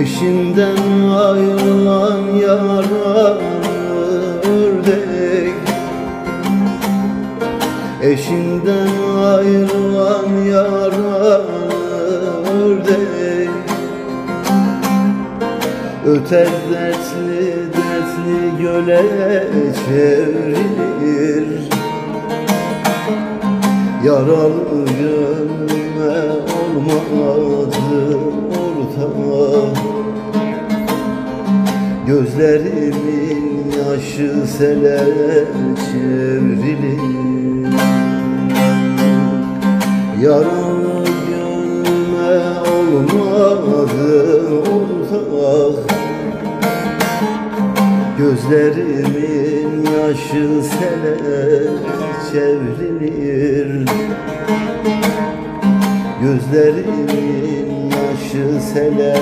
Eşinden ayrılan yaralı ördek Eşinden ayrılan yaralı ördek Öter dertli dertli göle çevrilir. Yaralı gönlüme olmadı Gözlerimin yaşı sele çevrilir Yaralı gönlüme olmadı ortak Gözlerimin yaşı sele çevrilir. Gözlerimin yaşı sele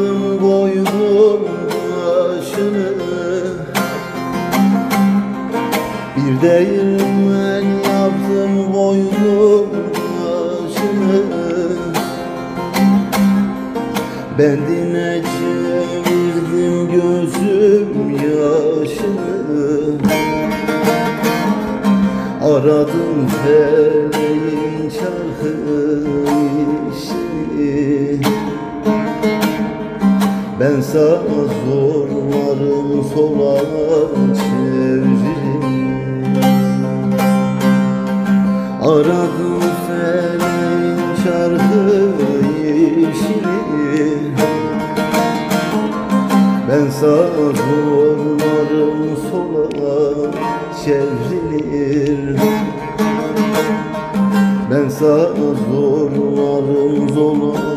yaktım koydum başını. Bir değirmen yaptım koydum başını. Bendine çevirdim gözüm yaşını. Aradım feleğin çarkı işini Ben sağ zorlarım sola çeviririm Aradım feleğin çarkı işini ben sağ zorlarım sola çevrilir Ben sağ zorlarım sola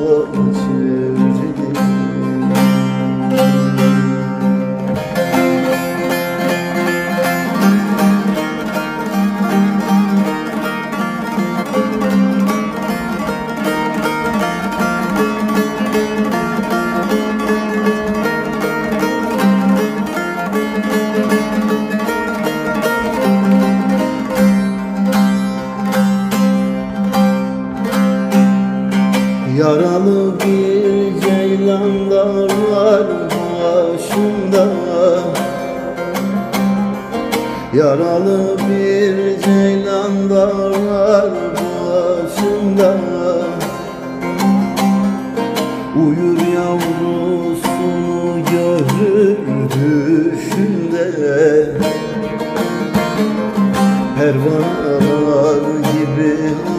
Yaralı bir ceylan da var başımda. Yaralı bir ceylan da var başımda. Uyur yavrusunu görür düşümde. Pervaneler gibi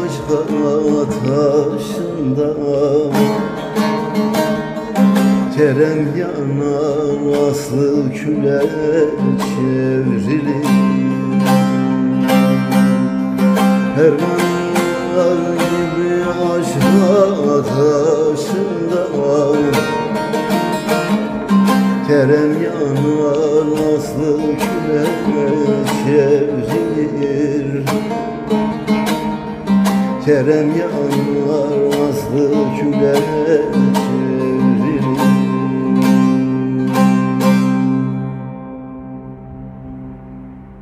aşk ateşinde Kerem yanar aslı küle çevrilir Pervaneler gibi aşk ateşinde Kerem yanar aslı küle çevrilir. Kerem yanar